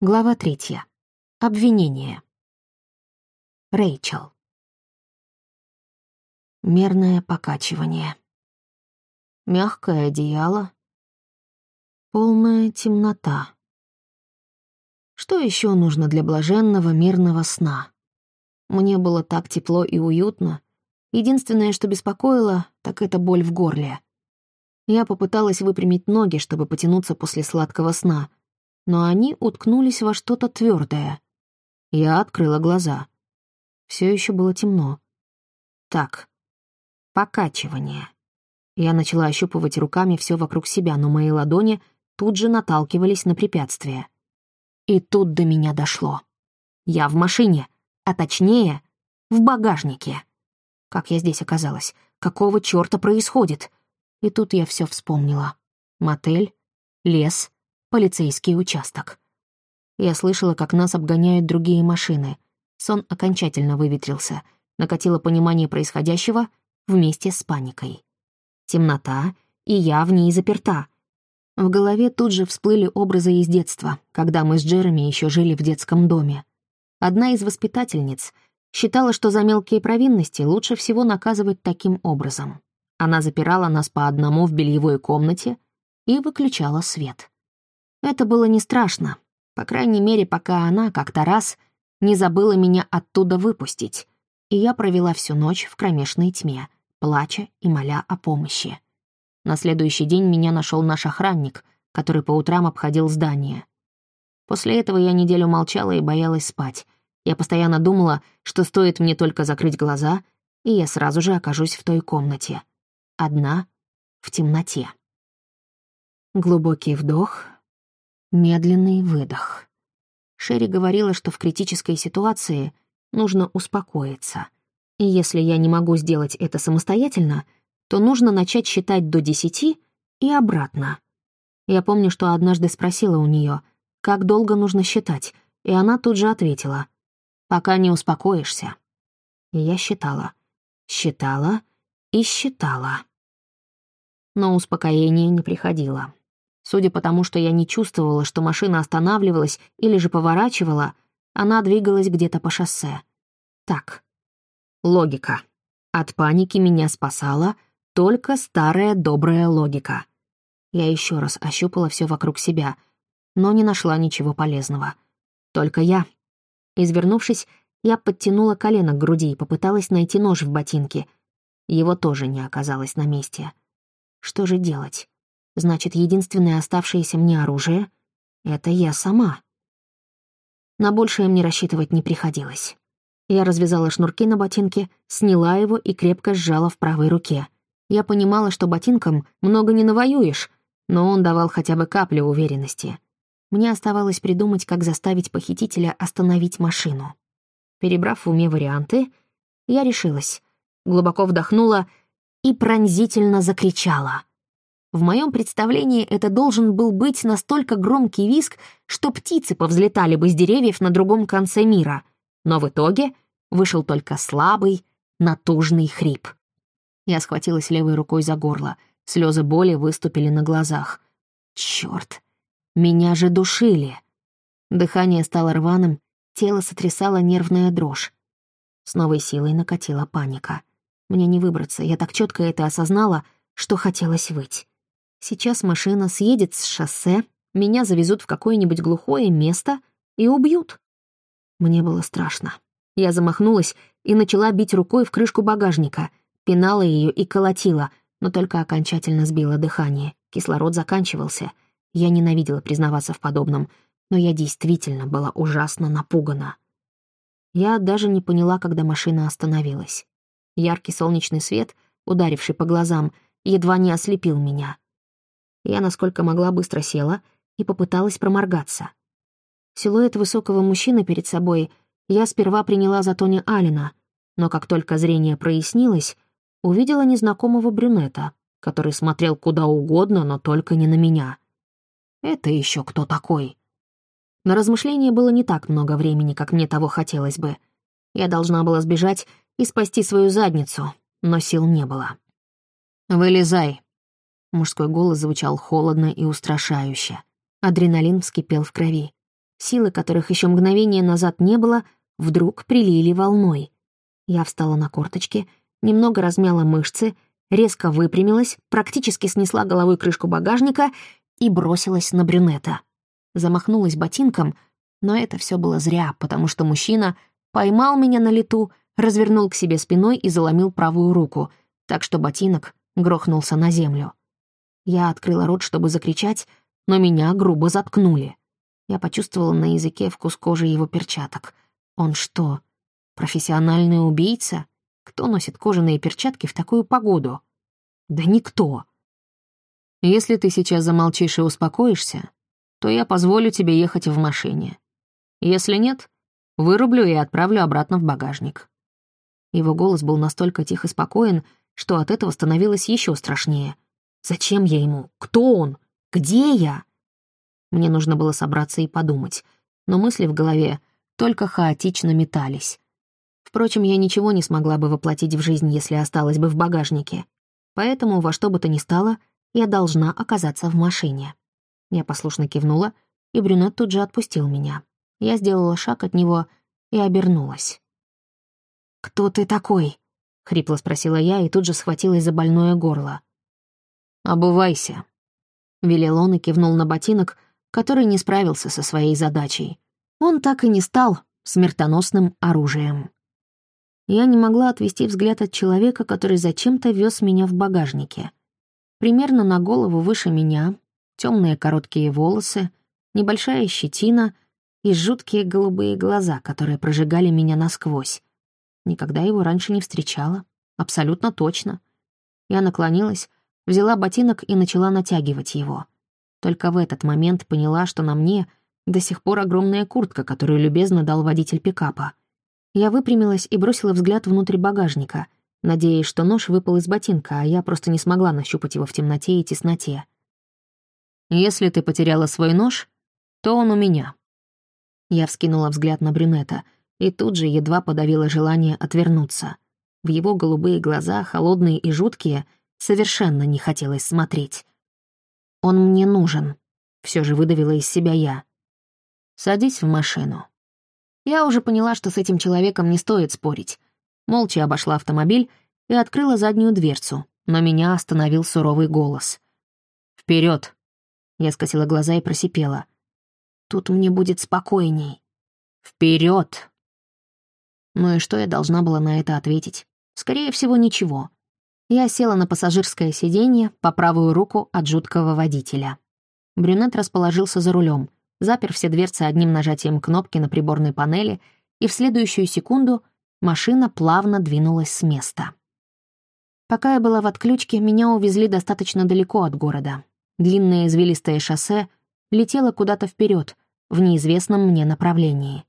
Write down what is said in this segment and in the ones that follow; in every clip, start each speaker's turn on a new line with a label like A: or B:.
A: Глава третья. Обвинение. Рэйчел. Мерное покачивание. Мягкое одеяло. Полная темнота. Что еще нужно для блаженного мирного сна? Мне было так тепло и уютно. Единственное, что беспокоило, так это боль в горле. Я попыталась выпрямить ноги, чтобы потянуться после сладкого сна — но они уткнулись во что-то твердое. Я открыла глаза. Все еще было темно. Так, покачивание. Я начала ощупывать руками все вокруг себя, но мои ладони тут же наталкивались на препятствие. И тут до меня дошло. Я в машине, а точнее, в багажнике. Как я здесь оказалась? Какого чёрта происходит? И тут я все вспомнила. Мотель, лес, полицейский участок. Я слышала, как нас обгоняют другие машины. Сон окончательно выветрился, накатило понимание происходящего вместе с паникой. Темнота, и я в ней заперта. В голове тут же всплыли образы из детства, когда мы с Джереми еще жили в детском доме. Одна из воспитательниц считала, что за мелкие провинности лучше всего наказывать таким образом. Она запирала нас по одному в бельевой комнате и выключала свет. Это было не страшно, по крайней мере, пока она как-то раз не забыла меня оттуда выпустить, и я провела всю ночь в кромешной тьме, плача и моля о помощи. На следующий день меня нашел наш охранник, который по утрам обходил здание. После этого я неделю молчала и боялась спать. Я постоянно думала, что стоит мне только закрыть глаза, и я сразу же окажусь в той комнате. Одна, в темноте. Глубокий вдох — Медленный выдох. Шерри говорила, что в критической ситуации нужно успокоиться. И если я не могу сделать это самостоятельно, то нужно начать считать до десяти и обратно. Я помню, что однажды спросила у нее, как долго нужно считать, и она тут же ответила, «Пока не успокоишься». И я считала, считала и считала. Но успокоение не приходило. Судя по тому, что я не чувствовала, что машина останавливалась или же поворачивала, она двигалась где-то по шоссе. Так. Логика. От паники меня спасала только старая добрая логика. Я еще раз ощупала все вокруг себя, но не нашла ничего полезного. Только я. Извернувшись, я подтянула колено к груди и попыталась найти нож в ботинке. Его тоже не оказалось на месте. Что же делать? Значит, единственное оставшееся мне оружие — это я сама. На большее мне рассчитывать не приходилось. Я развязала шнурки на ботинке, сняла его и крепко сжала в правой руке. Я понимала, что ботинком много не навоюешь, но он давал хотя бы каплю уверенности. Мне оставалось придумать, как заставить похитителя остановить машину. Перебрав в уме варианты, я решилась, глубоко вдохнула и пронзительно закричала — в моем представлении это должен был быть настолько громкий визг, что птицы повзлетали бы с деревьев на другом конце мира. Но в итоге вышел только слабый, натужный хрип. Я схватилась левой рукой за горло. Слезы боли выступили на глазах. Черт, меня же душили. Дыхание стало рваным, тело сотрясало нервная дрожь. С новой силой накатила паника. Мне не выбраться, я так четко это осознала, что хотелось выть. Сейчас машина съедет с шоссе, меня завезут в какое-нибудь глухое место и убьют. Мне было страшно. Я замахнулась и начала бить рукой в крышку багажника, пинала ее и колотила, но только окончательно сбила дыхание. Кислород заканчивался. Я ненавидела признаваться в подобном, но я действительно была ужасно напугана. Я даже не поняла, когда машина остановилась. Яркий солнечный свет, ударивший по глазам, едва не ослепил меня. Я, насколько могла, быстро села и попыталась проморгаться. Силуэт высокого мужчины перед собой я сперва приняла за Тони Алина, но как только зрение прояснилось, увидела незнакомого брюнета, который смотрел куда угодно, но только не на меня. Это еще кто такой? На размышление было не так много времени, как мне того хотелось бы. Я должна была сбежать и спасти свою задницу, но сил не было. «Вылезай», Мужской голос звучал холодно и устрашающе. Адреналин вскипел в крови. Силы, которых еще мгновение назад не было, вдруг прилили волной. Я встала на корточки, немного размяла мышцы, резко выпрямилась, практически снесла головой крышку багажника и бросилась на брюнета. Замахнулась ботинком, но это все было зря, потому что мужчина поймал меня на лету, развернул к себе спиной и заломил правую руку, так что ботинок грохнулся на землю. Я открыла рот, чтобы закричать, но меня грубо заткнули. Я почувствовала на языке вкус кожи его перчаток. Он что, профессиональный убийца? Кто носит кожаные перчатки в такую погоду? Да никто.
B: Если ты сейчас замолчишь и успокоишься, то я позволю тебе ехать в машине. Если нет, вырублю и отправлю обратно в багажник».
A: Его голос был настолько тих и спокоен, что от этого становилось еще страшнее. «Зачем я ему? Кто он? Где я?» Мне нужно было собраться и подумать, но мысли в голове только хаотично метались. Впрочем, я ничего не смогла бы воплотить в жизнь, если осталась бы в багажнике. Поэтому во что бы то ни стало, я должна оказаться в машине. Я послушно кивнула, и брюнет тут же отпустил меня. Я сделала шаг от него и обернулась. «Кто ты такой?» — хрипло спросила я и тут же схватилась за больное горло.
B: «Обувайся», — велел он и кивнул на ботинок, который не справился со своей задачей.
A: Он так и не стал смертоносным оружием. Я не могла отвести взгляд от человека, который зачем-то вез меня в багажнике. Примерно на голову выше меня, темные короткие волосы, небольшая щетина — и жуткие голубые глаза, которые прожигали меня насквозь. Никогда его раньше не встречала. Абсолютно точно. Я наклонилась, взяла ботинок и начала натягивать его. Только в этот момент поняла, что на мне до сих пор огромная куртка, которую любезно дал водитель пикапа. Я выпрямилась и бросила взгляд внутрь багажника, надеясь, что нож выпал из ботинка, а я просто не смогла нащупать его в темноте и тесноте.
B: «Если ты потеряла свой нож, то он у меня»,
A: я вскинула взгляд на брюнета и тут же едва подавила желание отвернуться. В его голубые глаза, холодные и жуткие, совершенно не хотелось смотреть. «Он мне нужен», — все же выдавила из себя я. «Садись в машину». Я уже поняла, что с этим человеком не стоит спорить. Молча обошла автомобиль и открыла заднюю дверцу, но меня остановил суровый голос. «Вперед!» Я скосила глаза и просипела — Тут мне будет спокойней. Вперед! Ну и что я должна была на это ответить? Скорее всего, ничего. Я села на пассажирское сиденье по правую руку от жуткого водителя. Брюнет расположился за рулем, запер все дверцы одним нажатием кнопки на приборной панели, и в следующую секунду машина плавно двинулась с места. Пока я была в отключке, меня увезли достаточно далеко от города. Длинное извилистое шоссе летела куда-то вперед, в неизвестном мне направлении.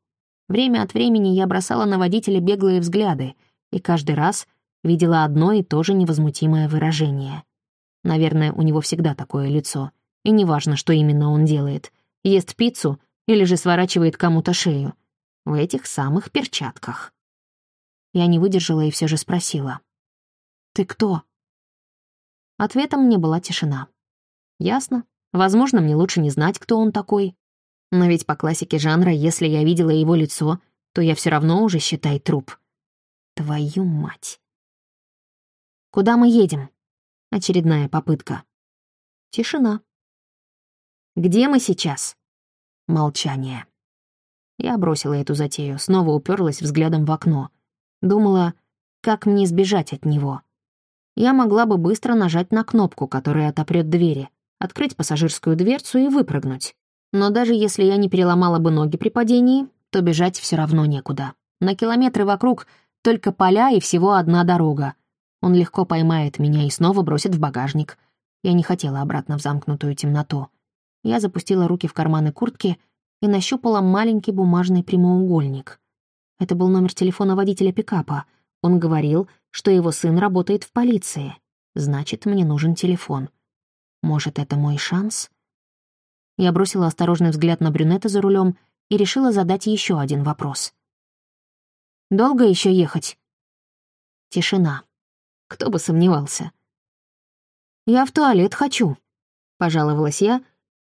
A: Время от времени я бросала на водителя беглые взгляды и каждый раз видела одно и то же невозмутимое выражение. Наверное, у него всегда такое лицо, и неважно, что именно он делает — ест пиццу или же сворачивает кому-то шею. В этих самых перчатках. Я не выдержала и все же спросила. «Ты кто?» Ответом мне была тишина. «Ясно. Возможно, мне лучше не знать, кто он такой. Но ведь по классике жанра, если я видела его лицо, то я все равно уже, считай, труп. Твою мать. Куда мы едем? Очередная попытка. Тишина. Где мы сейчас? Молчание. Я бросила эту затею, снова уперлась взглядом в окно. Думала, как мне сбежать от него. Я могла бы быстро нажать на кнопку, которая отопрет двери, открыть пассажирскую дверцу и выпрыгнуть. Но даже если я не переломала бы ноги при падении, то бежать все равно некуда. На километры вокруг только поля и всего одна дорога. Он легко поймает меня и снова бросит в багажник. Я не хотела обратно в замкнутую темноту. Я запустила руки в карманы куртки и нащупала маленький бумажный прямоугольник. Это был номер телефона водителя пикапа. Он говорил, что его сын работает в полиции. Значит, мне нужен телефон. Может, это мой шанс? Я бросила осторожный взгляд на брюнета за рулем и решила задать еще один вопрос. «Долго еще ехать?» Тишина. Кто бы сомневался. «Я в туалет хочу», — пожаловалась я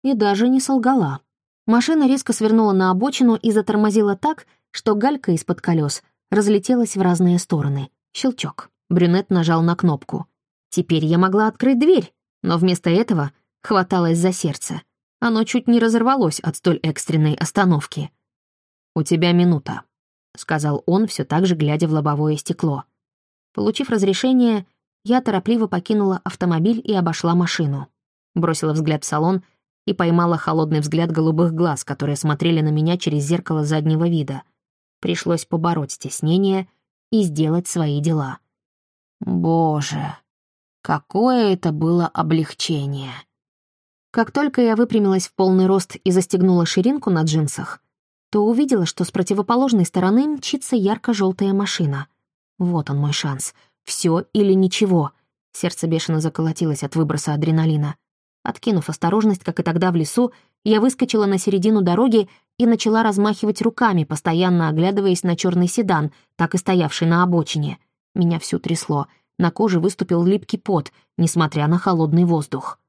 A: и даже не солгала. Машина резко свернула на обочину и затормозила так, что галька из-под колес разлетелась в разные стороны. Щелчок. Брюнет нажал на кнопку. Теперь я могла открыть дверь, но вместо этого хваталась за сердце. Оно чуть не разорвалось от столь экстренной остановки. «У тебя минута», — сказал он, все так же глядя в лобовое стекло. Получив разрешение, я торопливо покинула автомобиль и обошла машину. Бросила взгляд в салон и поймала холодный взгляд голубых глаз, которые смотрели на меня через зеркало заднего вида. Пришлось побороть стеснение и сделать свои дела. Боже, какое это было облегчение! Как только я выпрямилась в полный рост и застегнула ширинку на джинсах, то увидела, что с противоположной стороны мчится ярко-желтая машина. Вот он мой шанс. Все или ничего. Сердце бешено заколотилось от выброса адреналина. Откинув осторожность, как и тогда в лесу, я выскочила на середину дороги и начала размахивать руками, постоянно оглядываясь на черный седан, так и стоявший на обочине. Меня всю трясло. На коже выступил липкий пот, несмотря на холодный воздух.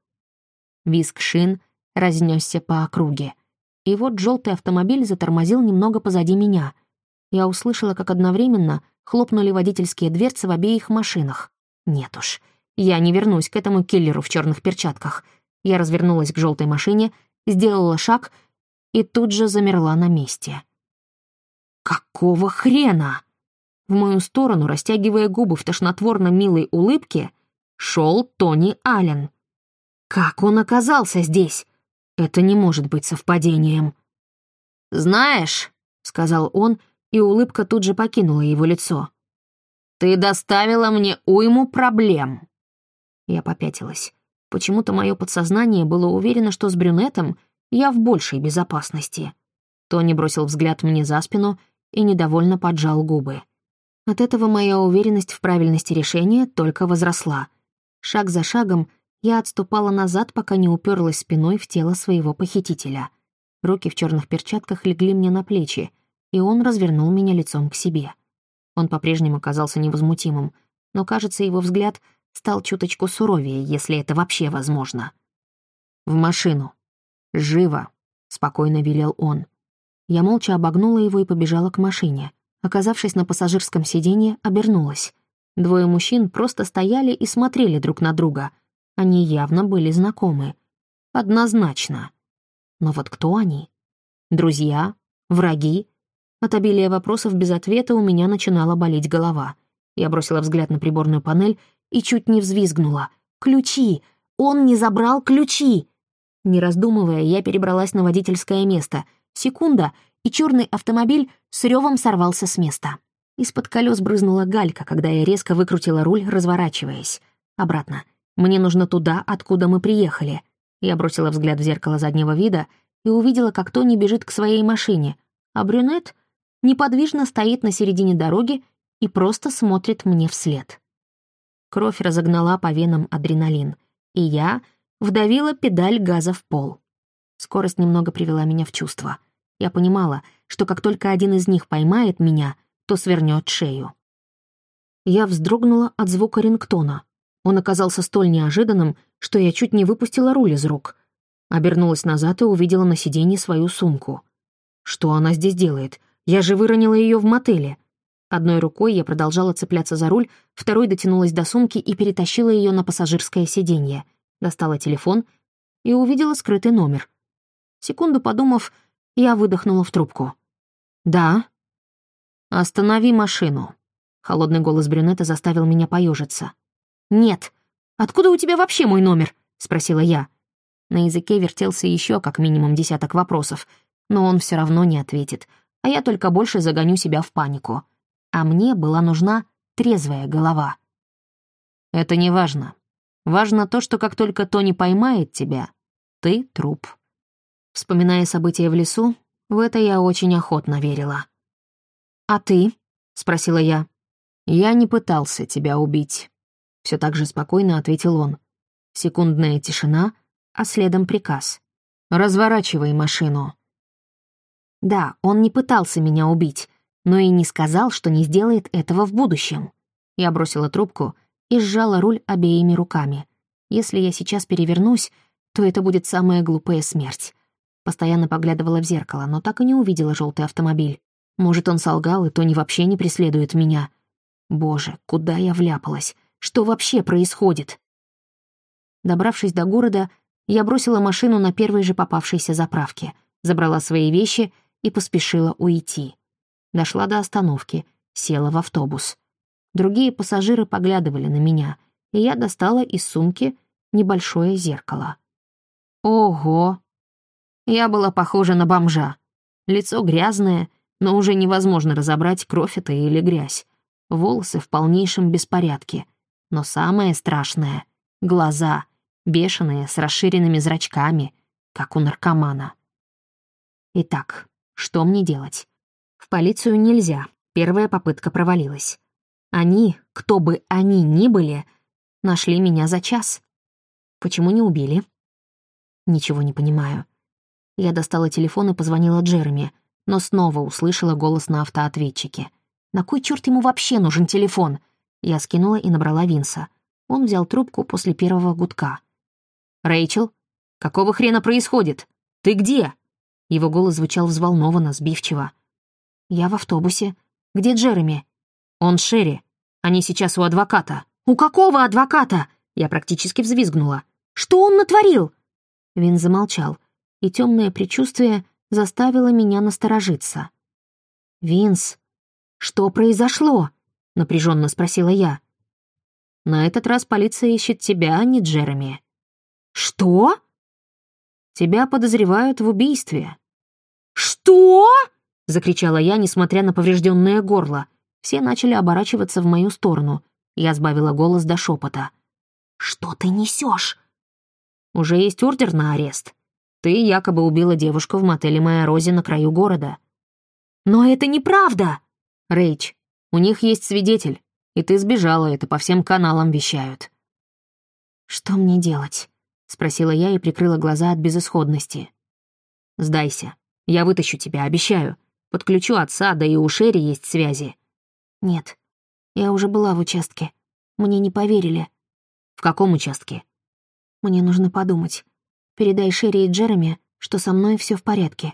A: Виск шин разнесся по округе. И вот желтый автомобиль затормозил немного позади меня. Я услышала, как одновременно хлопнули водительские дверцы в обеих машинах. Нет уж, я не вернусь к этому киллеру в черных перчатках. Я развернулась к желтой машине, сделала шаг и тут же замерла на месте. «Какого хрена?» В мою сторону, растягивая губы в тошнотворно милой улыбке, шел Тони Аллен — как он оказался здесь? Это не может быть совпадением. «Знаешь», — сказал он, и улыбка тут же покинула его лицо. «Ты доставила мне уйму проблем». Я попятилась. Почему-то мое подсознание было уверено, что с брюнетом я в большей безопасности. Тони бросил взгляд мне за спину и недовольно поджал губы. От этого моя уверенность в правильности решения только возросла. Шаг за шагом — я отступала назад, пока не уперлась спиной в тело своего похитителя. Руки в черных перчатках легли мне на плечи, и он развернул меня лицом к себе. Он по-прежнему казался невозмутимым, но, кажется, его взгляд стал чуточку суровее, если это вообще возможно. «В машину. Живо!» — спокойно велел он. Я молча обогнула его и побежала к машине. Оказавшись на пассажирском сиденье, обернулась. Двое мужчин просто стояли и смотрели друг на друга — они явно были знакомы. Однозначно. Но вот кто они? Друзья? Враги? От обилия вопросов без ответа у меня начинала болеть голова. Я бросила взгляд на приборную панель и чуть не взвизгнула. «Ключи! Он не забрал ключи!» Не раздумывая, я перебралась на водительское место. Секунда, и черный автомобиль с ревом сорвался с места. Из-под колес брызнула галька, когда я резко выкрутила руль, разворачиваясь. Обратно. Мне нужно туда, откуда мы приехали. Я бросила взгляд в зеркало заднего вида и увидела, как Тони бежит к своей машине, а брюнет неподвижно стоит на середине дороги и просто смотрит мне вслед. Кровь разогнала по венам адреналин, и я вдавила педаль газа в пол. Скорость немного привела меня в чувство. Я понимала, что как только один из них поймает меня, то свернет шею. Я вздрогнула от звука рингтона. Он оказался столь неожиданным, что я чуть не выпустила руль из рук. Обернулась назад и увидела на сиденье свою сумку. Что она здесь делает? Я же выронила ее в мотеле. Одной рукой я продолжала цепляться за руль, второй дотянулась до сумки и перетащила ее на пассажирское сиденье. Достала телефон и увидела скрытый номер. Секунду подумав, я выдохнула в трубку. «Да?» «Останови машину». Холодный голос брюнета заставил меня поежиться. «Нет. Откуда у тебя вообще мой номер?» — спросила я. На языке вертелся еще как минимум десяток вопросов, но он все равно не ответит, а я только больше загоню себя в панику. А мне была нужна трезвая голова. «Это не важно. Важно то, что как только Тони поймает тебя, ты — труп». Вспоминая события в лесу, в это я очень охотно верила. «А ты?» — спросила я. «Я не пытался тебя убить. Все так же спокойно ответил он. Секундная тишина, а следом приказ. «Разворачивай машину». Да, он не пытался меня убить, но и не сказал, что не сделает этого в будущем. Я бросила трубку и сжала руль обеими руками. Если я сейчас перевернусь, то это будет самая глупая смерть. Постоянно поглядывала в зеркало, но так и не увидела желтый автомобиль. Может, он солгал, и Тони вообще не преследует меня. Боже, куда я вляпалась? Что вообще происходит? Добравшись до города, я бросила машину на первой же попавшейся заправке, забрала свои вещи и поспешила уйти. Дошла до остановки, села в автобус. Другие пассажиры поглядывали на меня, и я достала из сумки небольшое зеркало. Ого! Я была похожа на бомжа. Лицо грязное, но уже невозможно разобрать, кровь это или грязь. Волосы в полнейшем беспорядке. Но самое страшное — глаза, бешеные, с расширенными зрачками, как у наркомана. Итак, что мне делать? В полицию нельзя, первая попытка провалилась. Они, кто бы они ни были, нашли меня за час. Почему не убили? Ничего не понимаю. Я достала телефон и позвонила Джереми, но снова услышала голос на автоответчике. На кой черт ему вообще нужен телефон? Я скинула и набрала Винса. Он взял трубку после первого гудка. «Рэйчел, какого хрена происходит? Ты где?» Его голос звучал взволнованно, сбивчиво. «Я в автобусе. Где Джереми?» «Он Шерри. Они сейчас у адвоката». «У какого адвоката?» Я практически взвизгнула. «Что он натворил?» Вин замолчал, и темное предчувствие заставило меня насторожиться. «Винс, что произошло?» — напряженно спросила я. «На этот раз полиция ищет тебя, а не Джереми». «Что?» «Тебя подозревают в убийстве». «Что?» — закричала я, несмотря на поврежденное горло. Все начали оборачиваться в мою сторону. Я сбавила голос до шепота. «Что ты несешь? Уже есть ордер на арест. Ты якобы убила девушку в мотеле «Моя Рози» на краю города. Но это неправда! Рэйч, у них есть свидетель, и ты сбежала, это по всем каналам вещают. Что мне делать? Спросила я и прикрыла глаза от безысходности. Сдайся. Я вытащу тебя, обещаю. Подключу отца, да и у Шерри есть связи. Нет, я уже была в участке. Мне не поверили. В каком участке? Мне нужно подумать. Передай Шерри и Джереми, что со мной все в порядке.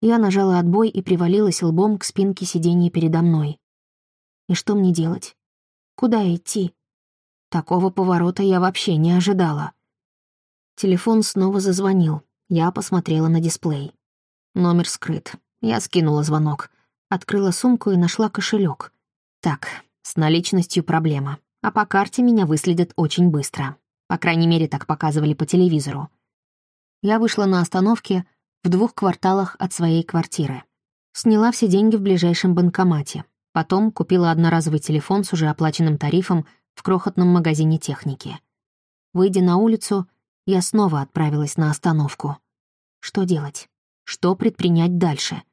A: Я нажала отбой и привалилась лбом к спинке сиденья передо мной. И что мне делать? Куда идти? Такого поворота я вообще не ожидала. Телефон снова зазвонил. Я посмотрела на дисплей. Номер скрыт. Я скинула звонок. Открыла сумку и нашла кошелек. Так, с наличностью проблема. А по карте меня выследят очень быстро. По крайней мере, так показывали по телевизору. Я вышла на остановке в двух кварталах от своей квартиры. Сняла все деньги в ближайшем банкомате. Потом купила одноразовый телефон с уже оплаченным тарифом в крохотном магазине техники. Выйдя на улицу, я снова отправилась на остановку. Что делать? Что предпринять дальше?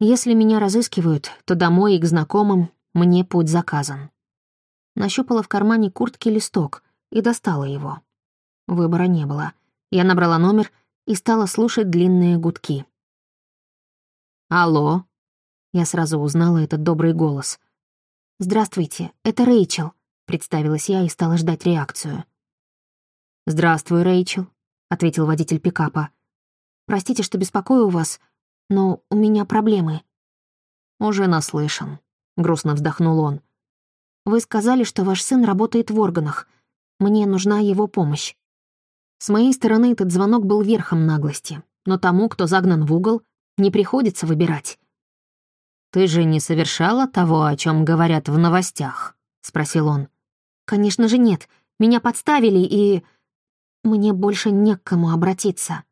A: Если меня разыскивают, то домой и к знакомым мне путь заказан. Нащупала в кармане куртки листок, и достала его. Выбора не было. Я набрала номер и стала слушать длинные гудки. «Алло?» Я сразу узнала этот добрый голос. «Здравствуйте, это Рэйчел», — представилась я и стала ждать реакцию. «Здравствуй, Рэйчел», — ответил водитель пикапа. «Простите, что беспокою вас, но у меня проблемы». «Уже наслышан», — грустно вздохнул он. «Вы сказали, что ваш сын работает в органах. Мне нужна его помощь. С моей стороны этот звонок был верхом наглости, но тому, кто загнан в угол, не приходится выбирать. «Ты же не совершала того, о чем говорят в новостях?» — спросил он. «Конечно же нет. Меня подставили, и... Мне больше не к кому обратиться».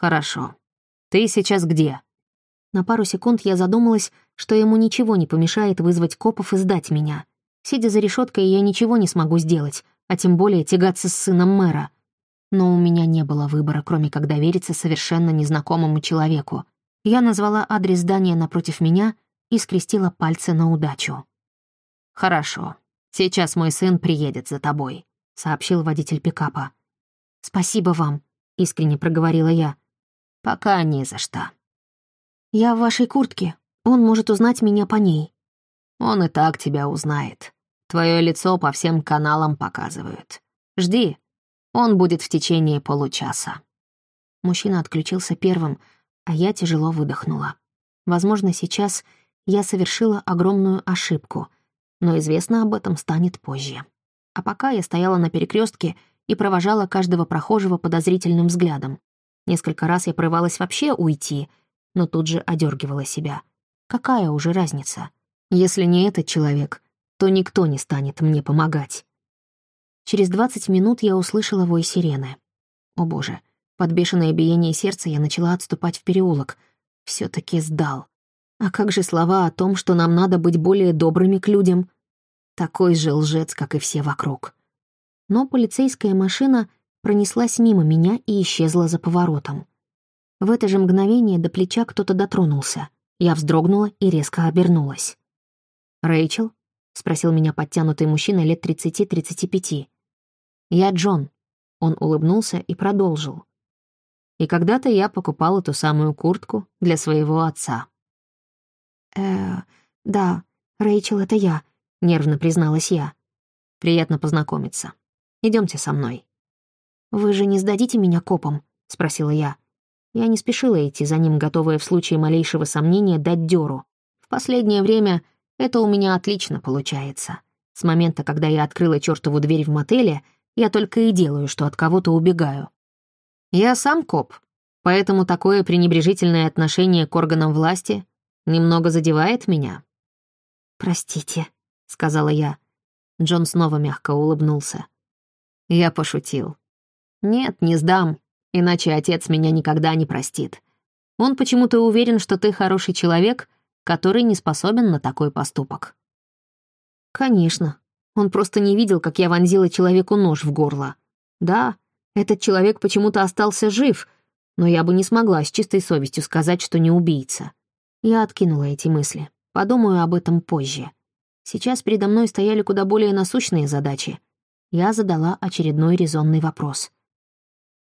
A: «Хорошо. Ты сейчас где?» На пару секунд я задумалась, что ему ничего не помешает вызвать копов и сдать меня. Сидя за решеткой, я ничего не смогу сделать, а тем более тягаться с сыном мэра. Но у меня не было выбора, кроме как довериться совершенно незнакомому человеку. Я назвала адрес здания напротив меня и скрестила пальцы на удачу. «Хорошо. Сейчас мой сын приедет за тобой», — сообщил водитель пикапа. «Спасибо вам», — искренне проговорила я. «Пока не за что». «Я в вашей куртке. Он может узнать меня по ней». «Он и так тебя узнает. Твое лицо по всем каналам показывают. Жди, он будет в течение получаса». Мужчина отключился первым, а я тяжело выдохнула. Возможно, сейчас я совершила огромную ошибку, но известно об этом станет позже. А пока я стояла на перекрестке и провожала каждого прохожего подозрительным взглядом. Несколько раз я прорывалась вообще уйти, но тут же одергивала себя. Какая уже разница? Если не этот человек, то никто не станет мне помогать. Через 20 минут я услышала вой сирены. О боже, под бешеное биение сердца я начала отступать в переулок. все таки сдал. А как же слова о том, что нам надо быть более добрыми к людям? Такой же лжец, как и все вокруг. Но полицейская машина пронеслась мимо меня и исчезла за поворотом. В это же мгновение до плеча кто-то дотронулся. Я вздрогнула и резко обернулась. «Рэйчел?» — спросил меня подтянутый мужчина лет 30-35. «Я Джон». Он улыбнулся и продолжил. «И когда-то я покупал эту самую куртку для своего отца». «Э, да, Рэйчел, это я», — нервно призналась я.
B: «Приятно познакомиться. Идемте со мной».
A: «Вы же не сдадите меня копам?» — спросила я. Я не спешила идти за ним, готовая в случае малейшего сомнения дать дёру. В последнее время это у меня отлично получается. С момента, когда я открыла чёртову дверь в мотеле, я только и делаю, что от кого-то убегаю.
B: Я сам коп, поэтому такое пренебрежительное отношение к органам власти немного задевает меня».
A: «Простите», — сказала я.
B: Джон снова мягко улыбнулся. Я пошутил. «Нет, не сдам, иначе отец меня никогда не простит. Он почему-то уверен, что ты хороший человек, который не способен на такой поступок».
A: «Конечно. Он просто не видел, как я вонзила человеку нож в горло. Да, этот человек почему-то остался жив, но я бы не смогла с чистой совестью сказать, что не убийца. Я откинула эти мысли. Подумаю об этом позже. Сейчас передо мной стояли куда более насущные задачи. Я задала очередной резонный вопрос.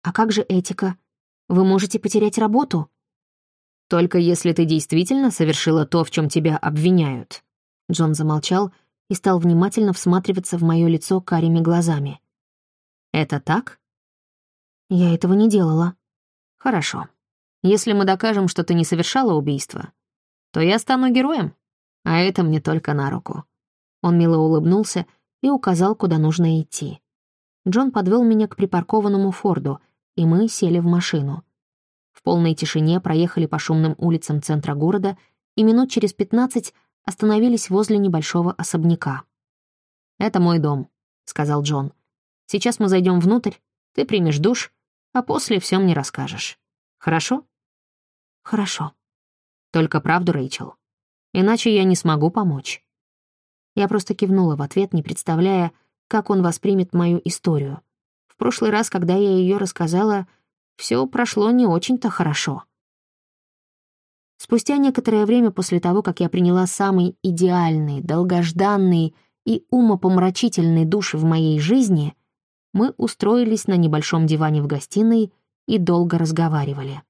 A: «А как же этика? Вы можете потерять работу?»
B: «Только если ты действительно совершила то, в чем тебя обвиняют».
A: Джон замолчал и стал внимательно всматриваться в мое лицо карими глазами.
B: «Это так?»
A: «Я этого не делала».
B: «Хорошо. Если мы докажем, что ты не совершала убийство, то я стану героем, а это мне только на руку».
A: Он мило улыбнулся и указал, куда нужно идти. Джон подвел меня к припаркованному Форду, и мы сели в машину. В полной тишине проехали по шумным улицам центра города и минут через пятнадцать остановились возле небольшого особняка.
B: «Это мой дом», — сказал Джон. «Сейчас мы зайдем внутрь, ты примешь душ, а после все мне расскажешь. Хорошо?»
A: «Хорошо»,
B: только правду, Рэйчел. Иначе я не смогу помочь».
A: Я просто кивнула в ответ, не представляя, как он воспримет мою историю. Прошлый раз, когда я ее рассказала, все прошло не очень-то хорошо. Спустя некоторое время после того, как я приняла самый идеальный, долгожданный и умопомрачительный душ в моей жизни, мы устроились на небольшом диване в гостиной и долго разговаривали.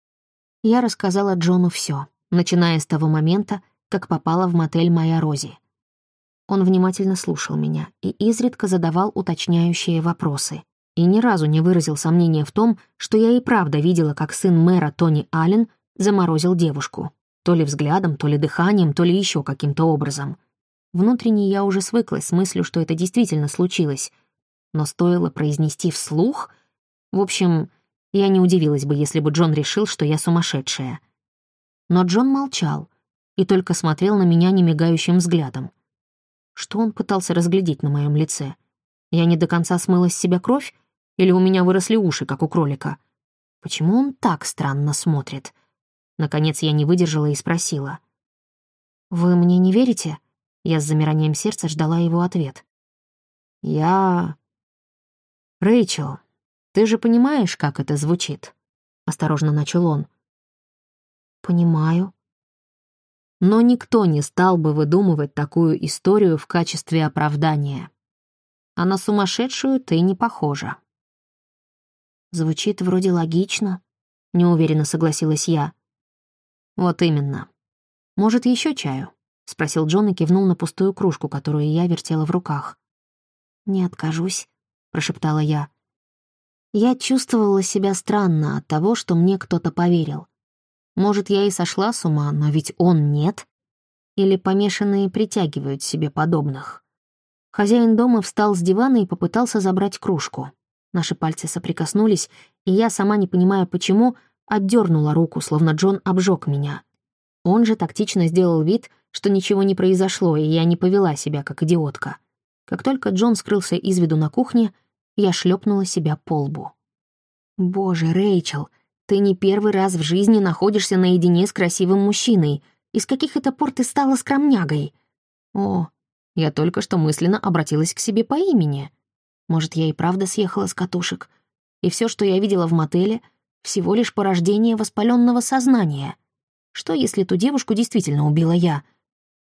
A: Я рассказала Джону все начиная с того момента, как попала в мотель моя Рози. Он внимательно слушал меня и изредка задавал уточняющие вопросы. И ни разу не выразил сомнения в том, что я и правда видела, как сын мэра Тони Аллен заморозил девушку. То ли взглядом, то ли дыханием, то ли еще каким-то образом. Внутренне я уже свыклась с мыслью, что это действительно случилось. Но стоило произнести вслух... В общем, я не удивилась бы, если бы Джон решил, что я сумасшедшая — но Джон молчал и только смотрел на меня немигающим взглядом. Что он пытался разглядеть на моем лице? Я не до конца смыла с себя кровь? Или у меня выросли уши, как у кролика? Почему он так странно смотрит? Наконец я не выдержала и спросила. «Вы мне не верите?» Я с замиранием сердца ждала его ответ.
B: «Я...» «Рэйчел, ты же понимаешь, как это звучит?» — осторожно начал он.
A: «Понимаю».
B: Но никто не стал бы выдумывать такую историю в качестве оправдания. А на сумасшедшую ты не похожа.
A: Звучит вроде логично, неуверенно согласилась я.
B: Вот именно. Может, еще чаю? спросил Джон и кивнул на пустую кружку, которую я вертела в руках.
A: «Не откажусь», — прошептала я. Я чувствовала себя странно от того, что мне кто-то поверил. Может, я и сошла с ума, но ведь он нет. Или помешанные притягивают себе подобных. Хозяин дома встал с дивана и попытался забрать кружку. Наши пальцы соприкоснулись, и я, сама не понимая почему, отдернула руку, словно Джон обжег меня. Он же тактично сделал вид, что ничего не произошло, и я не повела себя как идиотка. Как только Джон скрылся из виду на кухне, я шлепнула себя по лбу. «Боже, Рэйчел, ты не первый раз в жизни находишься наедине с красивым мужчиной. Из каких это пор ты стала скромнягой?» «О, я только что мысленно обратилась к себе по имени. Может, я и правда съехала с катушек. И все, что я видела в мотеле, всего лишь порождение воспаленного сознания. Что, если ту девушку действительно убила я?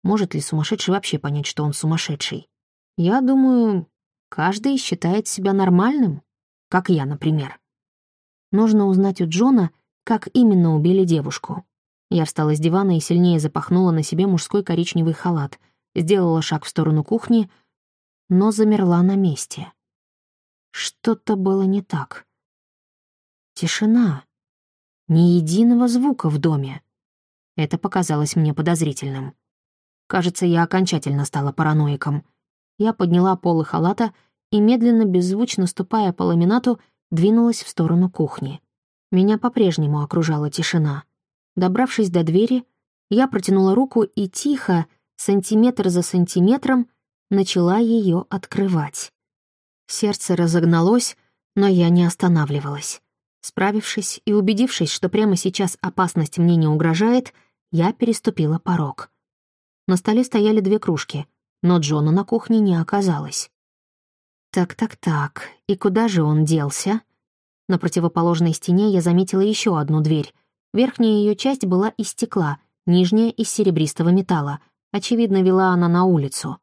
A: Может ли сумасшедший вообще понять, что он сумасшедший? Я думаю, каждый считает себя нормальным, как я, например. Нужно узнать у Джона, как именно убили девушку. Я встала с дивана и сильнее запахнула на себе мужской коричневый халат — сделала шаг в сторону кухни, но замерла на месте. Что-то было не так. Тишина. Ни единого звука в доме. Это показалось мне подозрительным. Кажется, я окончательно стала параноиком. Я подняла полы халата и, медленно, беззвучно ступая по ламинату, двинулась в сторону кухни. Меня по-прежнему окружала тишина. Добравшись до двери, я протянула руку и тихо, сантиметр за сантиметром начала ее открывать. Сердце разогналось, но я не останавливалась. Справившись и убедившись, что прямо сейчас опасность мне не угрожает, я переступила порог. На столе стояли две кружки, но Джона на кухне не оказалось. Так-так-так, и куда же он делся? На противоположной стене я заметила еще одну дверь. Верхняя ее часть была из стекла, нижняя — из серебристого металла — Очевидно, вела она на улицу.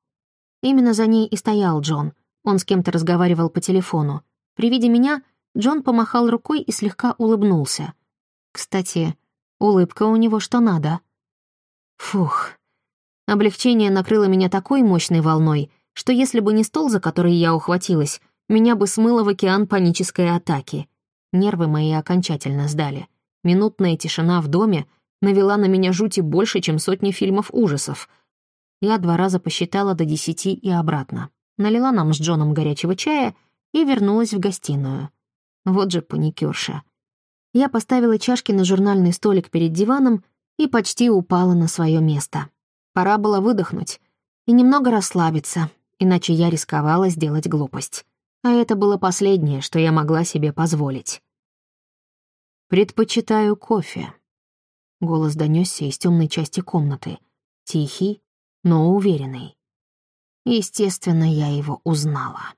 A: Именно за ней и стоял Джон. Он с кем-то разговаривал по телефону. При виде меня Джон помахал рукой и слегка улыбнулся. Кстати, улыбка у него что надо. Фух. Облегчение накрыло меня такой мощной волной, что если бы не стол, за который я ухватилась, меня бы смыло в океан панической атаки. Нервы мои окончательно сдали. Минутная тишина в доме навела на меня жути больше, чем сотни фильмов ужасов. Я два раза посчитала до десяти и обратно. Налила нам с Джоном горячего чая и вернулась в гостиную. Вот же паникерша. Я поставила чашки на журнальный столик перед диваном и почти упала на свое место. Пора было выдохнуть и немного расслабиться, иначе я рисковала сделать глупость. А это было последнее, что я могла себе позволить. «Предпочитаю кофе», Голос донесся из темной части комнаты. Тихий, но уверенный. Естественно, я его узнала.